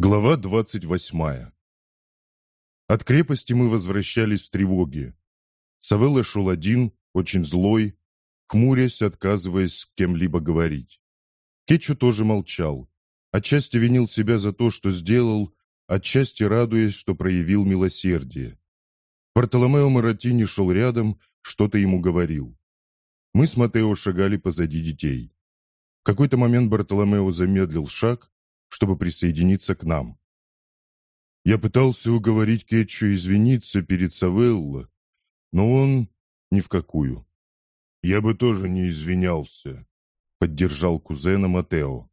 Глава двадцать восьмая От крепости мы возвращались в тревоге. Савелла шел один, очень злой, хмурясь, отказываясь с кем-либо говорить. Кетчу тоже молчал. Отчасти винил себя за то, что сделал, отчасти радуясь, что проявил милосердие. Бартоломео Маратини шел рядом, что-то ему говорил. Мы с Матео шагали позади детей. В какой-то момент Бартоломео замедлил шаг, чтобы присоединиться к нам. Я пытался уговорить Кетчу извиниться перед Савелло, но он ни в какую. «Я бы тоже не извинялся», — поддержал кузена Матео.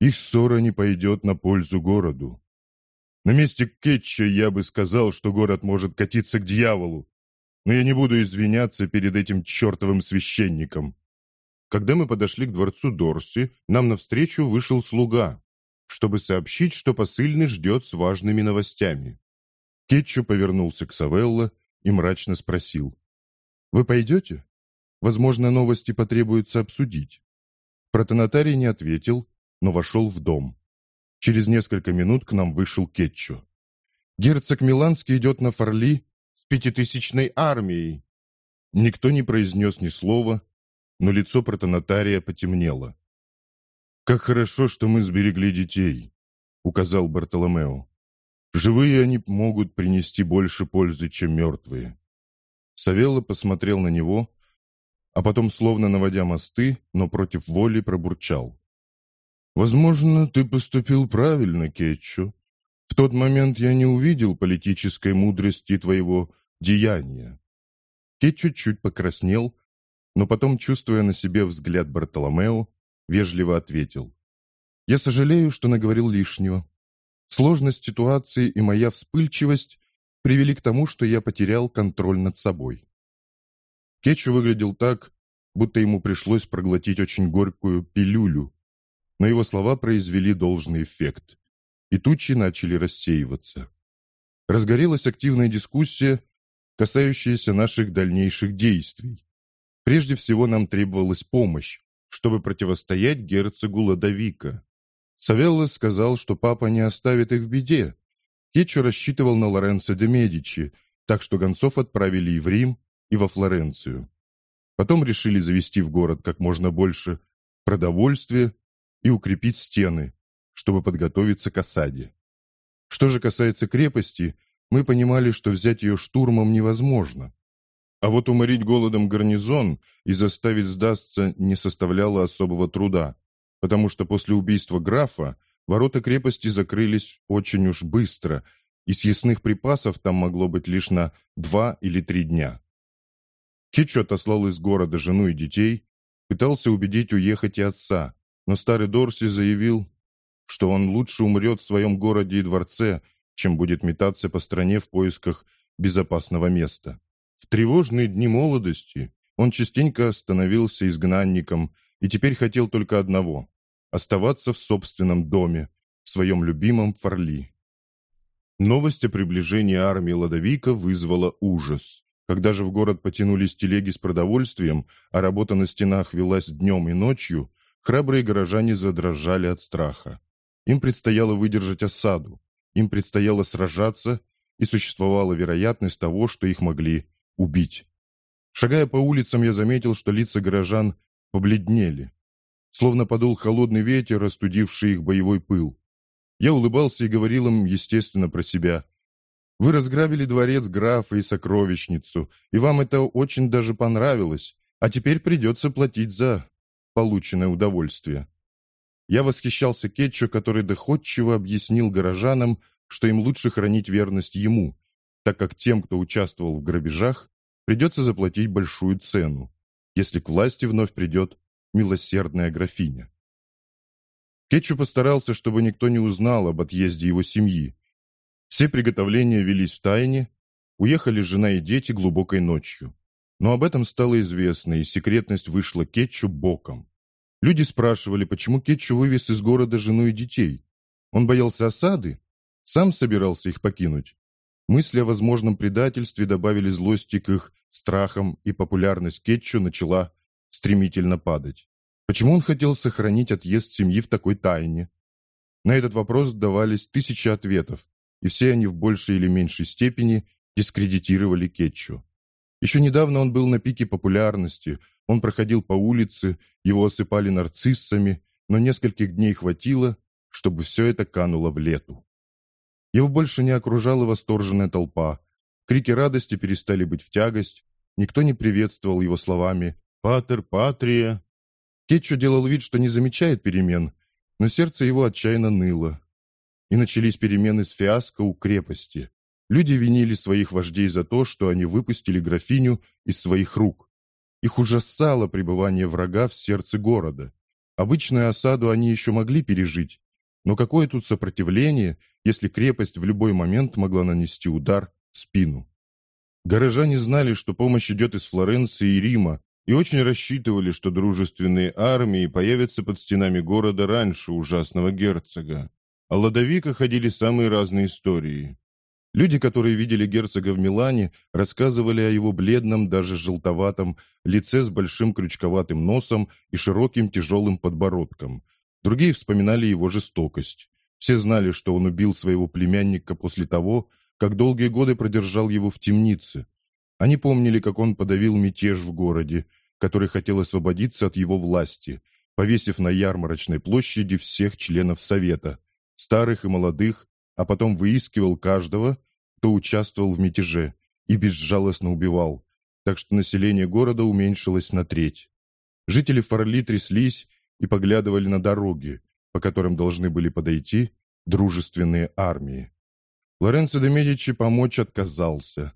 «Их ссора не пойдет на пользу городу. На месте Кетча я бы сказал, что город может катиться к дьяволу, но я не буду извиняться перед этим чертовым священником». Когда мы подошли к дворцу Дорси, нам навстречу вышел слуга, чтобы сообщить, что посыльный ждет с важными новостями. Кетчу повернулся к Савелло и мрачно спросил. «Вы пойдете? Возможно, новости потребуется обсудить». Протонотарий не ответил, но вошел в дом. Через несколько минут к нам вышел Кетчу. «Герцог Миланский идет на Форли с пятитысячной армией». Никто не произнес ни слова, но лицо протонотария потемнело. «Как хорошо, что мы сберегли детей», — указал Бартоломео. «Живые они могут принести больше пользы, чем мертвые». Савелло посмотрел на него, а потом, словно наводя мосты, но против воли пробурчал. «Возможно, ты поступил правильно, Кетчу. В тот момент я не увидел политической мудрости твоего деяния». Кетчу чуть покраснел, но потом, чувствуя на себе взгляд Бартоломео, вежливо ответил. «Я сожалею, что наговорил лишнего. Сложность ситуации и моя вспыльчивость привели к тому, что я потерял контроль над собой». Кетчу выглядел так, будто ему пришлось проглотить очень горькую пилюлю, но его слова произвели должный эффект, и тучи начали рассеиваться. Разгорелась активная дискуссия, касающаяся наших дальнейших действий. Прежде всего нам требовалась помощь, чтобы противостоять герцогу Ладовика. Савелло сказал, что папа не оставит их в беде. Кетчо рассчитывал на Лоренцо де Медичи, так что гонцов отправили и в Рим, и во Флоренцию. Потом решили завести в город как можно больше продовольствия и укрепить стены, чтобы подготовиться к осаде. Что же касается крепости, мы понимали, что взять ее штурмом невозможно. А вот уморить голодом гарнизон и заставить сдастся не составляло особого труда, потому что после убийства графа ворота крепости закрылись очень уж быстро, и съестных припасов там могло быть лишь на два или три дня. Китчу отослал из города жену и детей, пытался убедить уехать и отца, но старый Дорси заявил, что он лучше умрет в своем городе и дворце, чем будет метаться по стране в поисках безопасного места. В тревожные дни молодости он частенько становился изгнанником и теперь хотел только одного – оставаться в собственном доме, в своем любимом Форли. Новость о приближении армии Ладовика вызвала ужас. Когда же в город потянулись телеги с продовольствием, а работа на стенах велась днем и ночью, храбрые горожане задрожали от страха. Им предстояло выдержать осаду, им предстояло сражаться, и существовала вероятность того, что их могли убить. Шагая по улицам, я заметил, что лица горожан побледнели, словно подул холодный ветер, остудивший их боевой пыл. Я улыбался и говорил им, естественно, про себя. «Вы разграбили дворец графа и сокровищницу, и вам это очень даже понравилось, а теперь придется платить за полученное удовольствие». Я восхищался Кетчу, который доходчиво объяснил горожанам, что им лучше хранить верность ему, так как тем, кто участвовал в грабежах, придется заплатить большую цену, если к власти вновь придет милосердная графиня. Кетчу постарался, чтобы никто не узнал об отъезде его семьи. Все приготовления велись в тайне, уехали жена и дети глубокой ночью. Но об этом стало известно, и секретность вышла Кетчу боком. Люди спрашивали, почему Кетчу вывез из города жену и детей. Он боялся осады? Сам собирался их покинуть? Мысли о возможном предательстве добавили злости к их страхам, и популярность Кетчу начала стремительно падать. Почему он хотел сохранить отъезд семьи в такой тайне? На этот вопрос давались тысячи ответов, и все они в большей или меньшей степени дискредитировали Кетчу. Еще недавно он был на пике популярности, он проходил по улице, его осыпали нарциссами, но нескольких дней хватило, чтобы все это кануло в лету. Его больше не окружала восторженная толпа. Крики радости перестали быть в тягость, никто не приветствовал его словами «Патер, патрия». Кетчу делал вид, что не замечает перемен, но сердце его отчаянно ныло. И начались перемены с фиаско у крепости. Люди винили своих вождей за то, что они выпустили графиню из своих рук. Их ужасало пребывание врага в сердце города. Обычную осаду они еще могли пережить, но какое тут сопротивление, если крепость в любой момент могла нанести удар в спину? Горожане знали, что помощь идет из Флоренции и Рима, и очень рассчитывали, что дружественные армии появятся под стенами города раньше ужасного герцога. О Ладовика ходили самые разные истории. Люди, которые видели герцога в Милане, рассказывали о его бледном, даже желтоватом, лице с большим крючковатым носом и широким тяжелым подбородком. Другие вспоминали его жестокость. Все знали, что он убил своего племянника после того, как долгие годы продержал его в темнице. Они помнили, как он подавил мятеж в городе, который хотел освободиться от его власти, повесив на ярмарочной площади всех членов Совета, старых и молодых, а потом выискивал каждого, кто участвовал в мятеже, и безжалостно убивал, так что население города уменьшилось на треть. Жители Фарли тряслись и поглядывали на дороги, по которым должны были подойти дружественные армии. Лоренцо де Медичи помочь отказался.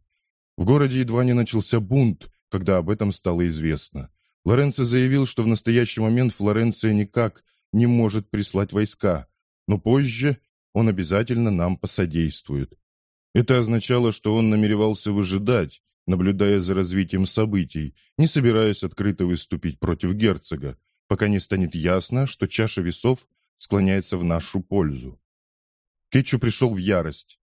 В городе едва не начался бунт, когда об этом стало известно. Лоренцо заявил, что в настоящий момент Флоренция никак не может прислать войска, но позже он обязательно нам посодействует. Это означало, что он намеревался выжидать, наблюдая за развитием событий, не собираясь открыто выступить против герцога, пока не станет ясно, что чаша весов склоняется в нашу пользу. Кетчу пришел в ярость,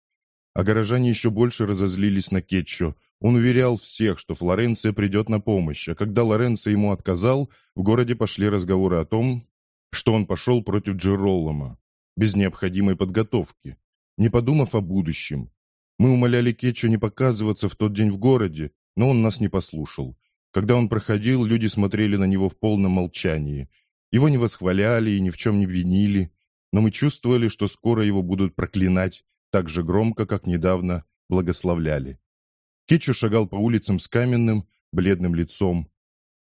а горожане еще больше разозлились на Кетчу. Он уверял всех, что Флоренция придет на помощь, а когда Лоренцо ему отказал, в городе пошли разговоры о том, что он пошел против Джеролома без необходимой подготовки, не подумав о будущем. Мы умоляли Кетчу не показываться в тот день в городе, но он нас не послушал. Когда он проходил, люди смотрели на него в полном молчании. Его не восхваляли и ни в чем не винили, но мы чувствовали, что скоро его будут проклинать так же громко, как недавно благословляли. Кетчу шагал по улицам с каменным, бледным лицом.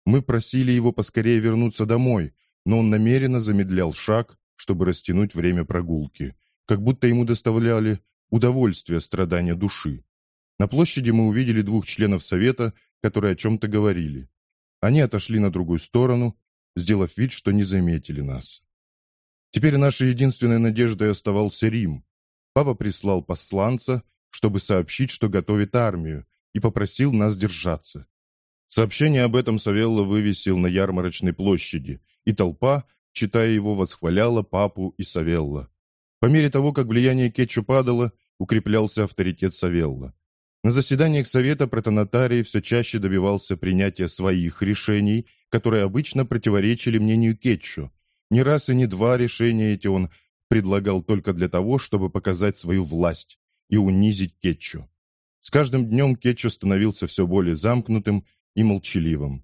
Мы просили его поскорее вернуться домой, но он намеренно замедлял шаг, чтобы растянуть время прогулки, как будто ему доставляли удовольствие страдания души. На площади мы увидели двух членов совета, которые о чем-то говорили. Они отошли на другую сторону, сделав вид, что не заметили нас. Теперь нашей единственной надеждой оставался Рим. Папа прислал посланца, чтобы сообщить, что готовит армию, и попросил нас держаться. Сообщение об этом Савелло вывесил на ярмарочной площади, и толпа, читая его, восхваляла папу и Савелла. По мере того, как влияние Кетчу падало, укреплялся авторитет Савелла. На заседаниях Совета протонотарий все чаще добивался принятия своих решений, которые обычно противоречили мнению Кетчу. Не раз и не два решения эти он предлагал только для того, чтобы показать свою власть и унизить Кетчу. С каждым днем Кетчу становился все более замкнутым и молчаливым.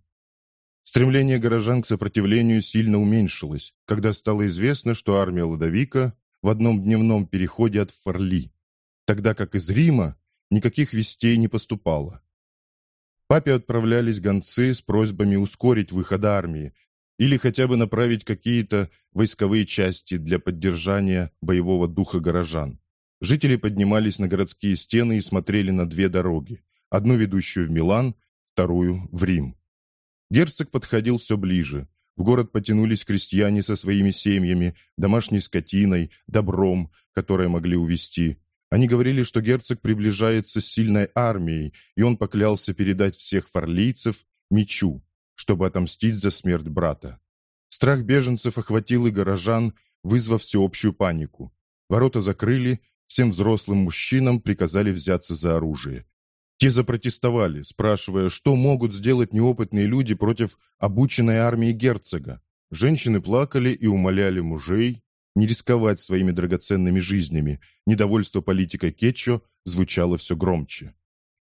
Стремление горожан к сопротивлению сильно уменьшилось, когда стало известно, что армия Ладовика в одном дневном переходе от Фарли, тогда как из Рима никаких вестей не поступало. Папе отправлялись гонцы с просьбами ускорить выход армии или хотя бы направить какие-то войсковые части для поддержания боевого духа горожан. Жители поднимались на городские стены и смотрели на две дороги, одну ведущую в Милан, вторую в Рим. Герцог подходил все ближе. В город потянулись крестьяне со своими семьями, домашней скотиной, добром, которое могли увезти. Они говорили, что герцог приближается с сильной армией, и он поклялся передать всех фарлийцев мечу, чтобы отомстить за смерть брата. Страх беженцев охватил и горожан, вызвав всеобщую панику. Ворота закрыли, всем взрослым мужчинам приказали взяться за оружие. Те запротестовали, спрашивая, что могут сделать неопытные люди против обученной армии герцога. Женщины плакали и умоляли мужей не рисковать своими драгоценными жизнями, недовольство политикой Кетчо звучало все громче.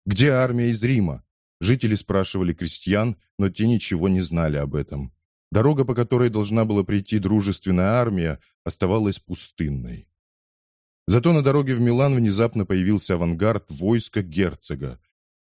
«Где армия из Рима?» Жители спрашивали крестьян, но те ничего не знали об этом. Дорога, по которой должна была прийти дружественная армия, оставалась пустынной. Зато на дороге в Милан внезапно появился авангард войска герцога.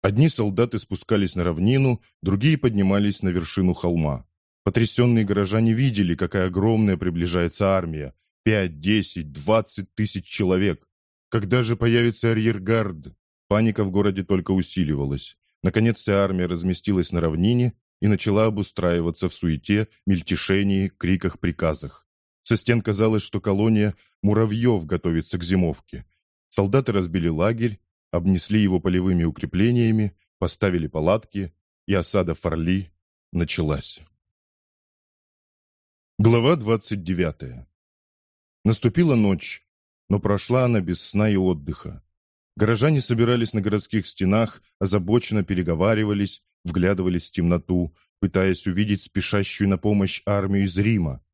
Одни солдаты спускались на равнину, другие поднимались на вершину холма. Потрясенные горожане видели, какая огромная приближается армия. Пять, десять, двадцать тысяч человек. Когда же появится арьергард? Паника в городе только усиливалась. Наконец вся армия разместилась на равнине и начала обустраиваться в суете, мельтешении, криках, приказах. Со стен казалось, что колония муравьев готовится к зимовке. Солдаты разбили лагерь, обнесли его полевыми укреплениями, поставили палатки, и осада Фарли началась. Глава 29. Наступила ночь, но прошла она без сна и отдыха. Горожане собирались на городских стенах, озабоченно переговаривались, вглядывались в темноту, пытаясь увидеть спешащую на помощь армию из Рима.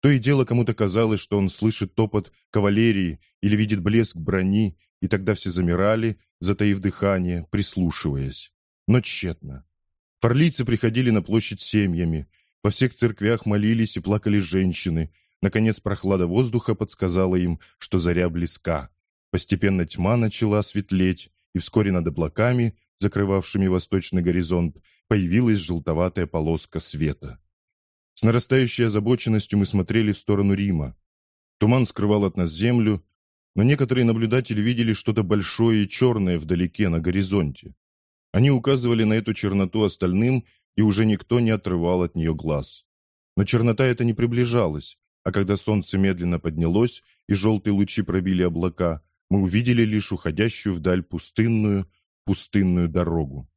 То и дело кому-то казалось, что он слышит топот кавалерии или видит блеск брони, и тогда все замирали, затаив дыхание, прислушиваясь. Но тщетно. Форлийцы приходили на площадь семьями, во всех церквях молились и плакали женщины. Наконец прохлада воздуха подсказала им, что заря близка. Постепенно тьма начала светлеть, и вскоре над облаками, закрывавшими восточный горизонт, появилась желтоватая полоска света. С нарастающей озабоченностью мы смотрели в сторону Рима. Туман скрывал от нас землю, но некоторые наблюдатели видели что-то большое и черное вдалеке, на горизонте. Они указывали на эту черноту остальным, и уже никто не отрывал от нее глаз. Но чернота эта не приближалась, а когда солнце медленно поднялось и желтые лучи пробили облака, мы увидели лишь уходящую вдаль пустынную, пустынную дорогу.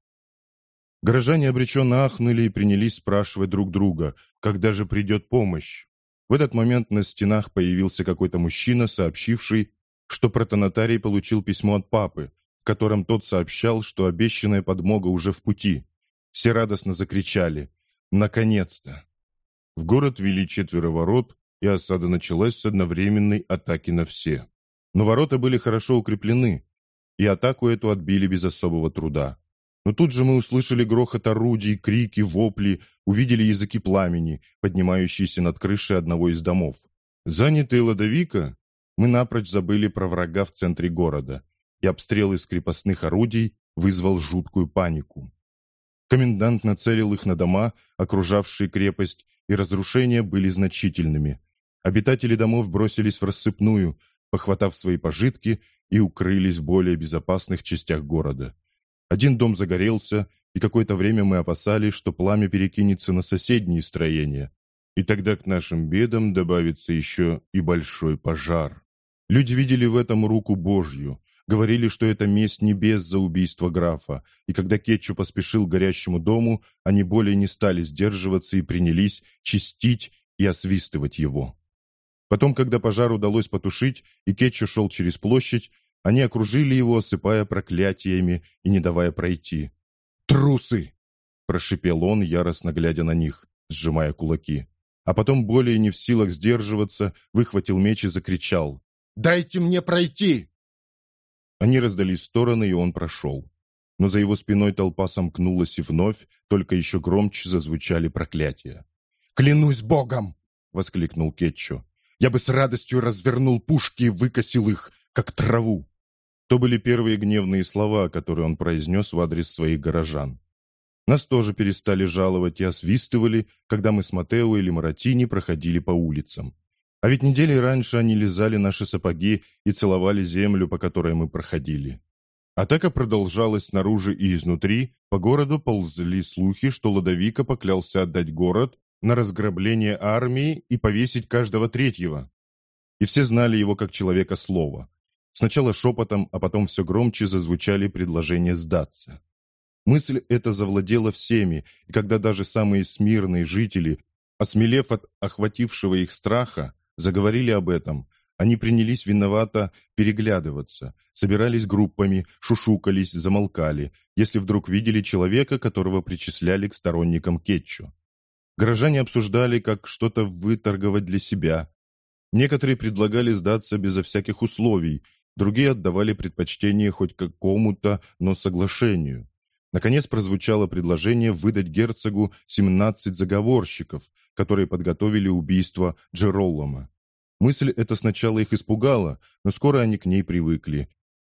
Горожане обреченно ахнули и принялись спрашивать друг друга, когда же придет помощь. В этот момент на стенах появился какой-то мужчина, сообщивший, что протонотарий получил письмо от папы, в котором тот сообщал, что обещанная подмога уже в пути. Все радостно закричали «Наконец-то!». В город вели четверо ворот, и осада началась с одновременной атаки на все. Но ворота были хорошо укреплены, и атаку эту отбили без особого труда. Но тут же мы услышали грохот орудий, крики, вопли, увидели языки пламени, поднимающиеся над крышей одного из домов. Занятые Ладовика, мы напрочь забыли про врага в центре города, и обстрел из крепостных орудий вызвал жуткую панику. Комендант нацелил их на дома, окружавшие крепость, и разрушения были значительными. Обитатели домов бросились в рассыпную, похватав свои пожитки и укрылись в более безопасных частях города. Один дом загорелся, и какое-то время мы опасались, что пламя перекинется на соседние строения, и тогда к нашим бедам добавится еще и большой пожар. Люди видели в этом руку Божью, говорили, что это месть небес за убийство графа, и когда Кетчу поспешил к горящему дому, они более не стали сдерживаться и принялись чистить и освистывать его. Потом, когда пожар удалось потушить, и Кетчу шел через площадь, они окружили его, осыпая проклятиями и не давая пройти. «Трусы!» – прошипел он, яростно глядя на них, сжимая кулаки. А потом, более не в силах сдерживаться, выхватил меч и закричал. «Дайте мне пройти!» Они раздались в стороны, и он прошел. Но за его спиной толпа сомкнулась, и вновь, только еще громче зазвучали проклятия. «Клянусь Богом!» — воскликнул Кетчо. Я бы с радостью развернул пушки и выкосил их, как траву. То были первые гневные слова, которые он произнес в адрес своих горожан. Нас тоже перестали жаловать и освистывали, когда мы с Матео или Маратини проходили по улицам. А ведь недели раньше они лизали наши сапоги и целовали землю, по которой мы проходили. Атака продолжалась снаружи и изнутри, по городу ползли слухи, что Ладовика поклялся отдать город, на разграбление армии и повесить каждого третьего. И все знали его как человека слова. Сначала шепотом, а потом все громче зазвучали предложения сдаться. Мысль эта завладела всеми, и когда даже самые смирные жители, осмелев от охватившего их страха, заговорили об этом, они принялись виновато переглядываться, собирались группами, шушукались, замолкали, если вдруг видели человека, которого причисляли к сторонникам Кетчу. Горожане обсуждали, как что-то выторговать для себя. Некоторые предлагали сдаться безо всяких условий, другие отдавали предпочтение хоть какому-то, но соглашению. Наконец прозвучало предложение выдать герцогу 17 заговорщиков, которые подготовили убийство Джеролома. Мысль эта сначала их испугала, но скоро они к ней привыкли.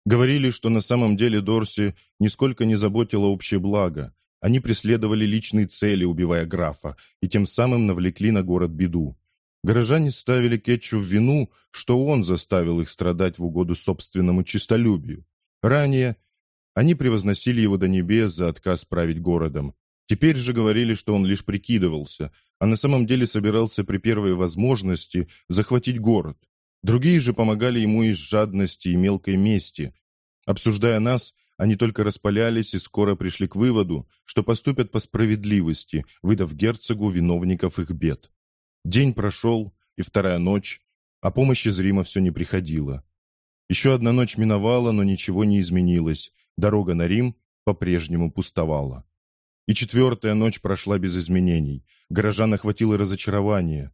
Говорили, что на самом деле Дорси нисколько не заботило общее благо. Они преследовали личные цели, убивая графа, и тем самым навлекли на город беду. Горожане ставили Кетчу в вину, что он заставил их страдать в угоду собственному честолюбию. Ранее они превозносили его до небес за отказ править городом. Теперь же говорили, что он лишь прикидывался, а на самом деле собирался при первой возможности захватить город. Другие же помогали ему из жадности и мелкой мести. Обсуждая нас, они только распалялись и скоро пришли к выводу, что поступят по справедливости, выдав герцогу виновников их бед. День прошел, и вторая ночь, а помощь из Рима все не приходила. Еще одна ночь миновала, но ничего не изменилось. Дорога на Рим по-прежнему пустовала. И четвертая ночь прошла без изменений. Горожан охватило разочарование.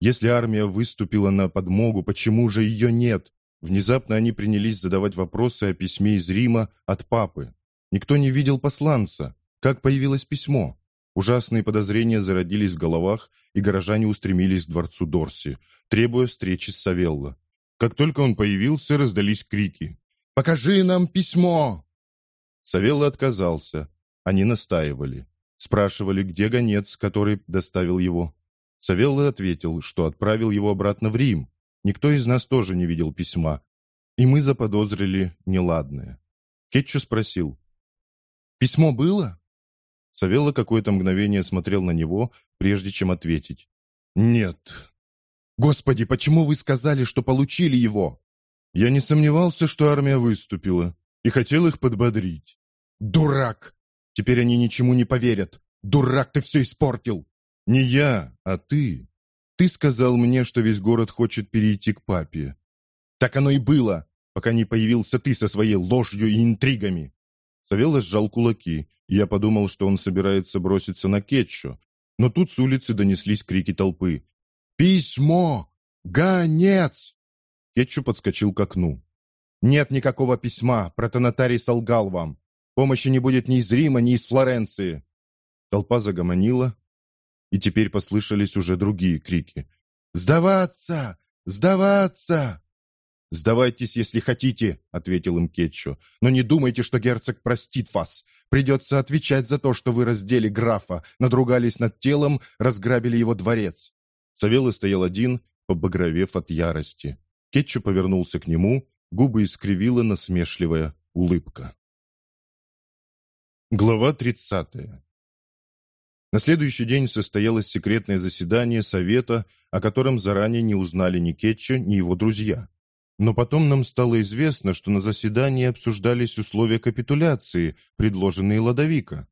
Если армия выступила на подмогу, почему же ее нет? Внезапно они принялись задавать вопросы о письме из Рима от папы. Никто не видел посланца. Как появилось письмо? Ужасные подозрения зародились в головах, и горожане устремились к дворцу Дорси, требуя встречи с Савелло. Как только он появился, раздались крики. «Покажи нам письмо!» Савелло отказался. Они настаивали. Спрашивали, где гонец, который доставил его. Савелло ответил, что отправил его обратно в Рим. Никто из нас тоже не видел письма. И мы заподозрили неладное. Кетчу спросил. «Письмо было?» Савелла какое-то мгновение смотрел на него, прежде чем ответить. «Нет». «Господи, почему вы сказали, что получили его?» «Я не сомневался, что армия выступила, и хотел их подбодрить». «Дурак! Теперь они ничему не поверят. Дурак, ты все испортил!» «Не я, а ты. Ты сказал мне, что весь город хочет перейти к папе». «Так оно и было, пока не появился ты со своей ложью и интригами». Савелла сжал кулаки, и я подумал, что он собирается броситься на Кетчу. Но тут с улицы донеслись крики толпы. «Письмо! Гонец!» Кетчу подскочил к окну. «Нет никакого письма, протонотарий солгал вам. Помощи не будет ни из Рима, ни из Флоренции». Толпа загомонила, и теперь послышались уже другие крики. «Сдаваться! Сдаваться!» «Сдавайтесь, если хотите», — ответил им Кетчу. «Но не думайте, что герцог простит вас. Придется отвечать за то, что вы раздели графа, надругались над телом, разграбили его дворец». Савелла стоял один, побагровев от ярости. Кетчу повернулся к нему, губы искривила насмешливая улыбка. Глава тридцатая. На следующий день состоялось секретное заседание Совета, о котором заранее не узнали ни Кетчу, ни его друзья. Но потом нам стало известно, что на заседании обсуждались условия капитуляции, предложенные Ладовика.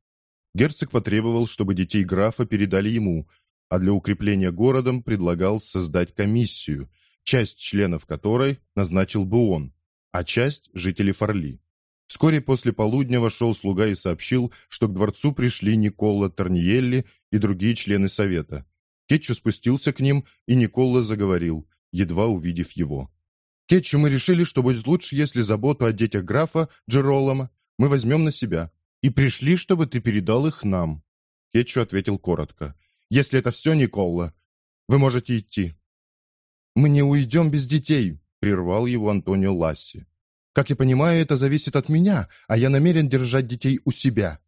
Герцог потребовал, чтобы детей графа передали ему, а для укрепления городом предлагал создать комиссию, часть членов которой назначил бы он, а часть – жители Фарли. Вскоре после полудня вошел слуга и сообщил, что к дворцу пришли Никола Торниелли и другие члены совета. Кетчу спустился к ним, и Никола заговорил, едва увидев его. Кетчу мы решили, что будет лучше, если заботу о детях графа Джеролома мы возьмем на себя. И пришли, чтобы ты передал их нам. Кетчу ответил коротко. Если это все, Никола, вы можете идти. Мы не уйдем без детей, прервал его Антонио Ласси. Как я понимаю, это зависит от меня, а я намерен держать детей у себя.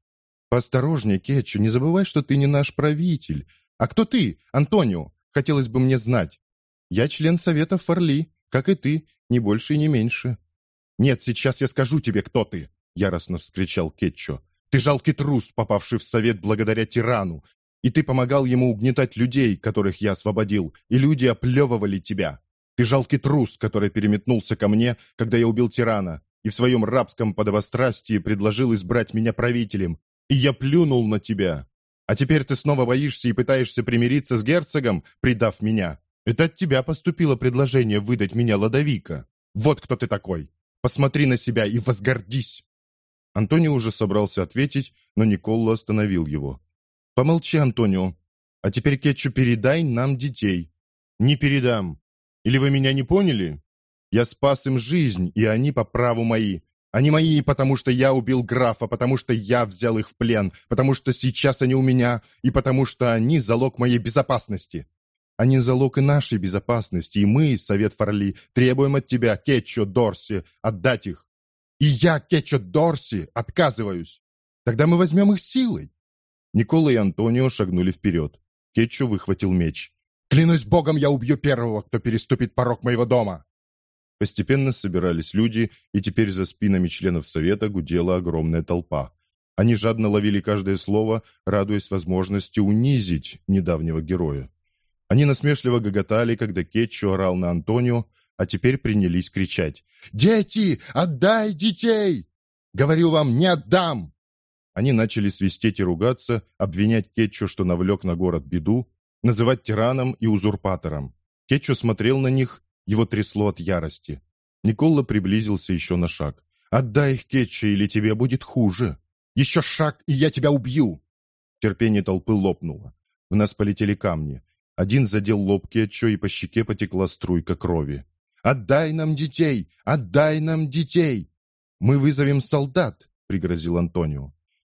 Поосторожнее, Кетчу, не забывай, что ты не наш правитель. А кто ты, Антонио? Хотелось бы мне знать. Я член совета Фарли, как и ты, не больше и не меньше». «Нет, сейчас я скажу тебе, кто ты!» — яростно вскричал Кетчо. «Ты жалкий трус, попавший в совет благодаря тирану, и ты помогал ему угнетать людей, которых я освободил, и люди оплевывали тебя. Ты жалкий трус, который переметнулся ко мне, когда я убил тирана, и в своем рабском подобострастии предложил избрать меня правителем, и я плюнул на тебя. А теперь ты снова боишься и пытаешься примириться с герцогом, предав меня. Это от тебя поступило предложение выдать меня Ладовика. Вот кто ты такой. Посмотри на себя и возгордись!» Антонио уже собрался ответить, но Николло остановил его. «Помолчи, Антонио. А теперь, Кетчу, передай нам детей». «Не передам. Или вы меня не поняли? Я спас им жизнь, и они по праву мои. Они мои, потому что я убил графа, потому что я взял их в плен, потому что сейчас они у меня, и потому что они залог моей безопасности. Они залог и нашей безопасности, и мы, Совет Фарли, требуем от тебя, Кетчо Дорси, отдать их. И я, Кетчо Дорси, отказываюсь. Тогда мы возьмем их силой. Никола и Антонио шагнули вперед. Кетчо выхватил меч. «Клянусь богом, я убью первого, кто переступит порог моего дома!» Постепенно собирались люди, и теперь за спинами членов совета гудела огромная толпа. Они жадно ловили каждое слово, радуясь возможности унизить недавнего героя. Они насмешливо гоготали, когда Кетчу орал на Антонио, а теперь принялись кричать. «Дети! Отдай детей! Говорю вам, не отдам!» Они начали свистеть и ругаться, обвинять Кетчу, что навлек на город беду, называть тираном и узурпатором. Кетчу смотрел на них его трясло от ярости. Никола приблизился еще на шаг. «Отдай их, Кетча, или тебе будет хуже! Еще шаг, и я тебя убью!» Терпение толпы лопнуло. В нас полетели камни. Один задел лоб Кетчо, и по щеке потекла струйка крови. «Отдай нам детей! Отдай нам детей!» «Мы вызовем солдат!» — пригрозил Антонио.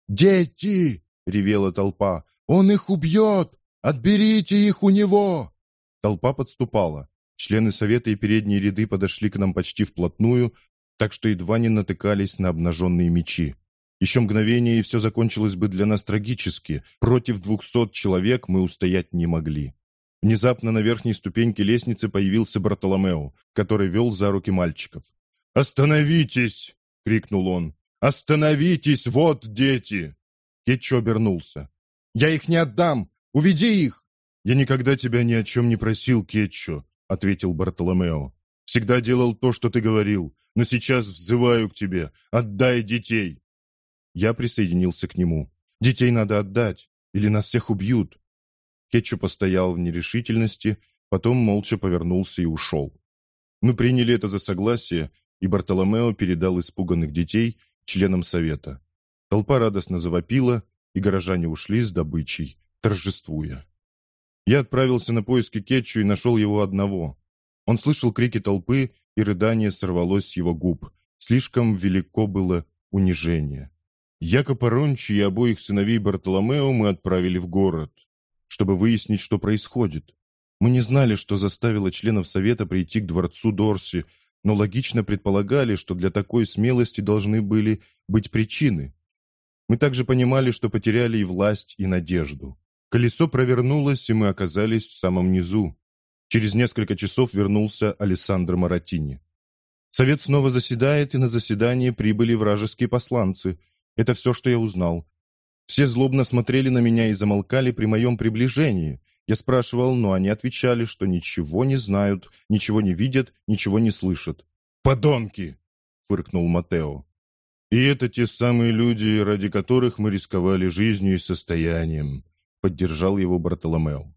«Дети!» — ревела толпа. «Он их убьет! Отберите их у него!» Толпа подступала. Члены совета и передние ряды подошли к нам почти вплотную, так что едва не натыкались на обнаженные мечи. Еще мгновение, и все закончилось бы для нас трагически. Против двухсот человек мы устоять не могли. Внезапно на верхней ступеньке лестницы появился Бартоломео, который вел за руки мальчиков. «Остановитесь!» — крикнул он. «Остановитесь! Вот дети!» Кетчо обернулся. «Я их не отдам! Уведи их!» «Я никогда тебя ни о чем не просил, Кетчо ответил Бартоломео. «Всегда делал то, что ты говорил, но сейчас взываю к тебе. Отдай детей!» Я присоединился к нему. «Детей надо отдать, или нас всех убьют!» Кетчу постоял в нерешительности, потом молча повернулся и ушел. Мы приняли это за согласие, и Бартоломео передал испуганных детей членам совета. Толпа радостно завопила, и горожане ушли с добычей, торжествуя. Я отправился на поиски Кетчу и нашел его одного. Он слышал крики толпы, и рыдание сорвалось с его губ. Слишком велико было унижение. Якопа Рончи и обоих сыновей Бартоломео мы отправили в город, чтобы выяснить, что происходит. Мы не знали, что заставило членов Совета прийти к дворцу Дорси, но логично предполагали, что для такой смелости должны были быть причины. Мы также понимали, что потеряли и власть, и надежду. Колесо провернулось, и мы оказались в самом низу. Через несколько часов вернулся Алессандро Маратини. Совет снова заседает, и на заседание прибыли вражеские посланцы. Это все, что я узнал. Все злобно смотрели на меня и замолкали при моем приближении. Я спрашивал, но они отвечали, что ничего не знают, ничего не видят, ничего не слышат. «Подонки!» — фыркнул Матео. «И это те самые люди, ради которых мы рисковали жизнью и состоянием. Поддержал его Бартоломео.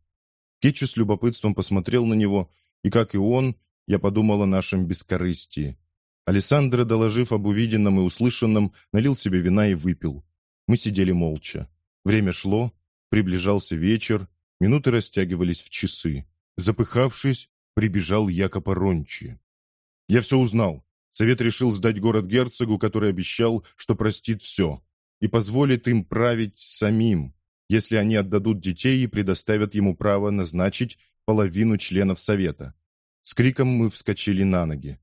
Кетчу с любопытством посмотрел на него, и, как и он, я подумал о нашем бескорыстии. Алессандро, доложив об увиденном и услышанном, налил себе вина и выпил. Мы сидели молча. Время шло, приближался вечер, минуты растягивались в часы. Запыхавшись, прибежал Якопо Рончи. «Я все узнал. Совет решил сдать город герцогу, который обещал, что простит все, и позволит им править самим если они отдадут детей и предоставят ему право назначить половину членов Совета. С криком мы вскочили на ноги.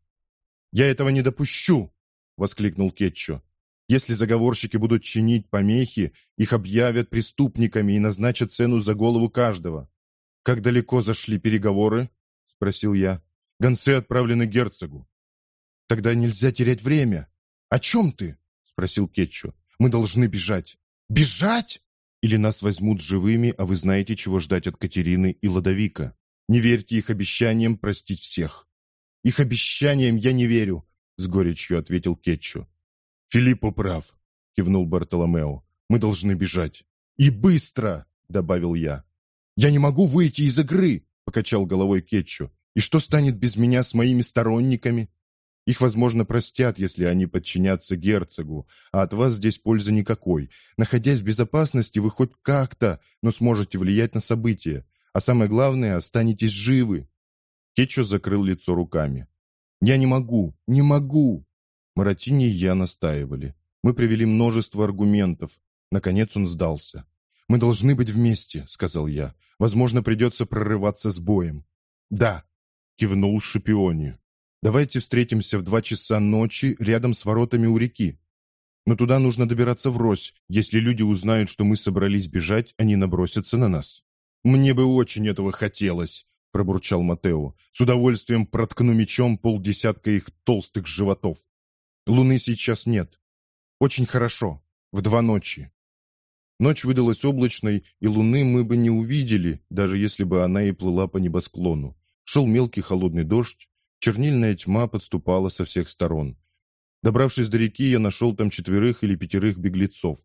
«Я этого не допущу!» — воскликнул Кетчо. «Если заговорщики будут чинить помехи, их объявят преступниками и назначат цену за голову каждого». «Как далеко зашли переговоры?» — спросил я. «Гонцы отправлены герцогу». «Тогда нельзя терять время». «О чем ты?» — спросил Кетчо. «Мы должны бежать». «Бежать?» Или нас возьмут живыми, а вы знаете, чего ждать от Катерины и Ладовика. Не верьте их обещаниям простить всех. Их обещаниям я не верю, с горечью ответил Кетчу. Филиппо прав, кивнул Бартоломео. Мы должны бежать. И быстро, добавил я. Я не могу выйти из игры, покачал головой Кетчу. И что станет без меня с моими сторонниками? Их, возможно, простят, если они подчинятся герцогу, а от вас здесь пользы никакой. Находясь в безопасности, вы хоть как-то, но сможете влиять на события. А самое главное, останетесь живы. Кетчо закрыл лицо руками. «Я не могу! Не могу!» Маратини и я настаивали. Мы привели множество аргументов. Наконец он сдался. «Мы должны быть вместе», — сказал я. «Возможно, придется прорываться с боем». «Да», — кивнул Шипиони. «Давайте встретимся в два часа ночи рядом с воротами у реки. Но туда нужно добираться врозь. Если люди узнают, что мы собрались бежать, они набросятся на нас». «Мне бы очень этого хотелось», — пробурчал Матео. «С удовольствием проткну мечом полдесятка их толстых животов. Луны сейчас нет. Очень хорошо. В два ночи. Ночь выдалась облачной, и луны мы бы не увидели, даже если бы она и плыла по небосклону. Шел мелкий холодный дождь, чернильная тьма подступала со всех сторон. Добравшись до реки, я нашел там четверых или пятерых беглецов.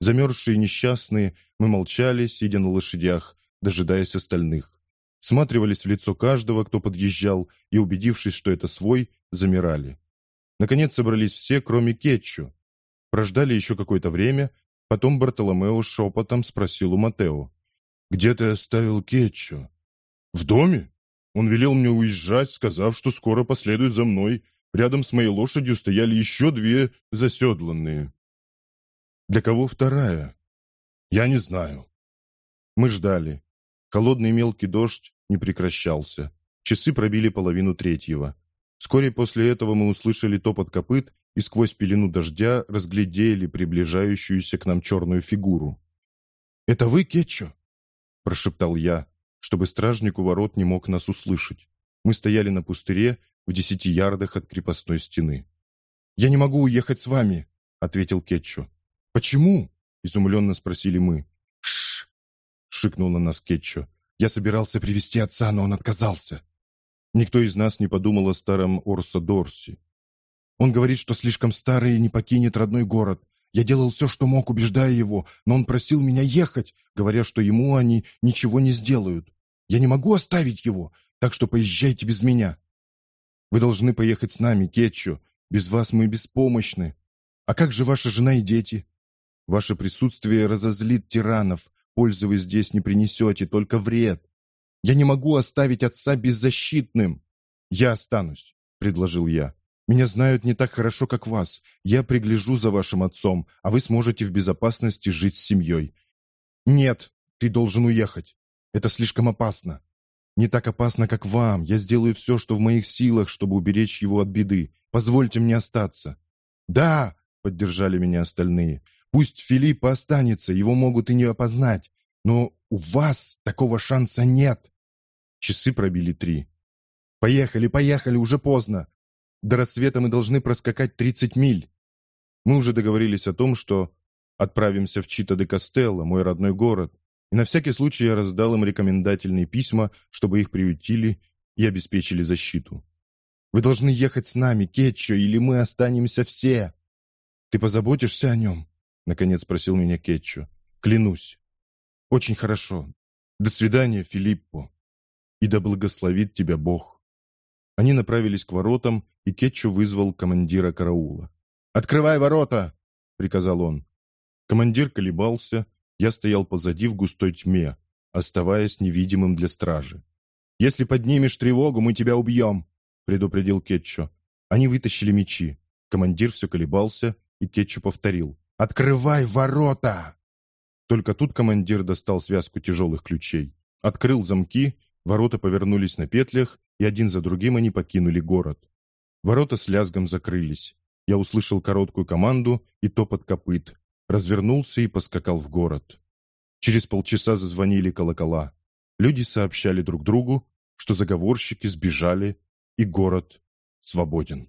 Замерзшие несчастные, мы молчали, сидя на лошадях, дожидаясь остальных. Сматривались в лицо каждого, кто подъезжал, и, убедившись, что это свой, замирали. Наконец собрались все, кроме Кетчу. Прождали еще какое-то время, потом Бартоломео шепотом спросил у Матео. «Где ты оставил Кетчу?» «В доме. Он велел мне уезжать, сказав, что скоро последует за мной. Рядом с моей лошадью стояли еще две заседланные». «Для кого вторая?» «Я не знаю». Мы ждали. Холодный мелкий дождь не прекращался. Часы пробили половину третьего. Вскоре после этого мы услышали топот копыт и сквозь пелену дождя разглядели приближающуюся к нам черную фигуру. «Это вы, Кетчо?» – прошептал я, чтобы стражник у ворот не мог нас услышать. Мы стояли на пустыре в десяти ярдах от крепостной стены. «Я не могу уехать с вами», — ответил Кетчо. «Почему?» — изумленно спросили мы. «Шш!» — шикнул на нас Кетчо. «Я собирался привести отца, но он отказался». Никто из нас не подумал о старом Орсо Дорси. Он говорит, что слишком старый и не покинет родной город. Я делал все, что мог, убеждая его, но он просил меня ехать, говоря, что ему они ничего не сделают. Я не могу оставить его, так что поезжайте без меня. Вы должны поехать с нами, Кетчу. Без вас мы беспомощны. А как же ваша жена и дети? Ваше присутствие разозлит тиранов. Пользы вы здесь не принесете, только вред. Я не могу оставить отца беззащитным. Я останусь, предложил я. Меня знают не так хорошо, как вас. Я пригляжу за вашим отцом, а вы сможете в безопасности жить с семьей. Нет, ты должен уехать. Это слишком опасно. Не так опасно, как вам. Я сделаю все, что в моих силах, чтобы уберечь его от беды. Позвольте мне остаться. Да, поддержали меня остальные. Пусть Филипп останется, его могут и не опознать. Но у вас такого шанса нет. Часы пробили три. «Поехали, поехали, уже поздно. До рассвета мы должны проскакать 30 миль». Мы уже договорились о том, что отправимся в Чита-де-Кастелло, мой родной город, и на всякий случай я раздал им рекомендательные письма, чтобы их приютили и обеспечили защиту. «Вы должны ехать с нами, Кетчо, или мы останемся все!» «Ты позаботишься о нем?» — наконец спросил меня Кетчо. «Клянусь». «Очень хорошо. До свидания, Филиппо» и да благословит тебя Бог». Они направились к воротам, и Кетчу вызвал командира караула. «Открывай ворота!» — приказал он. Командир колебался, я стоял позади в густой тьме, оставаясь невидимым для стражи. «Если поднимешь тревогу, мы тебя убьем!» — предупредил Кетчу. Они вытащили мечи. Командир все колебался, и Кетчу повторил. «Открывай ворота!» Только тут командир достал связку тяжелых ключей, открыл замки Ворота повернулись на петлях, и один за другим они покинули город. Ворота с лязгом закрылись. Я услышал короткую команду и топот копыт, развернулся и поскакал в город. Через полчаса зазвонили колокола. Люди сообщали друг другу, что заговорщики сбежали, и город свободен.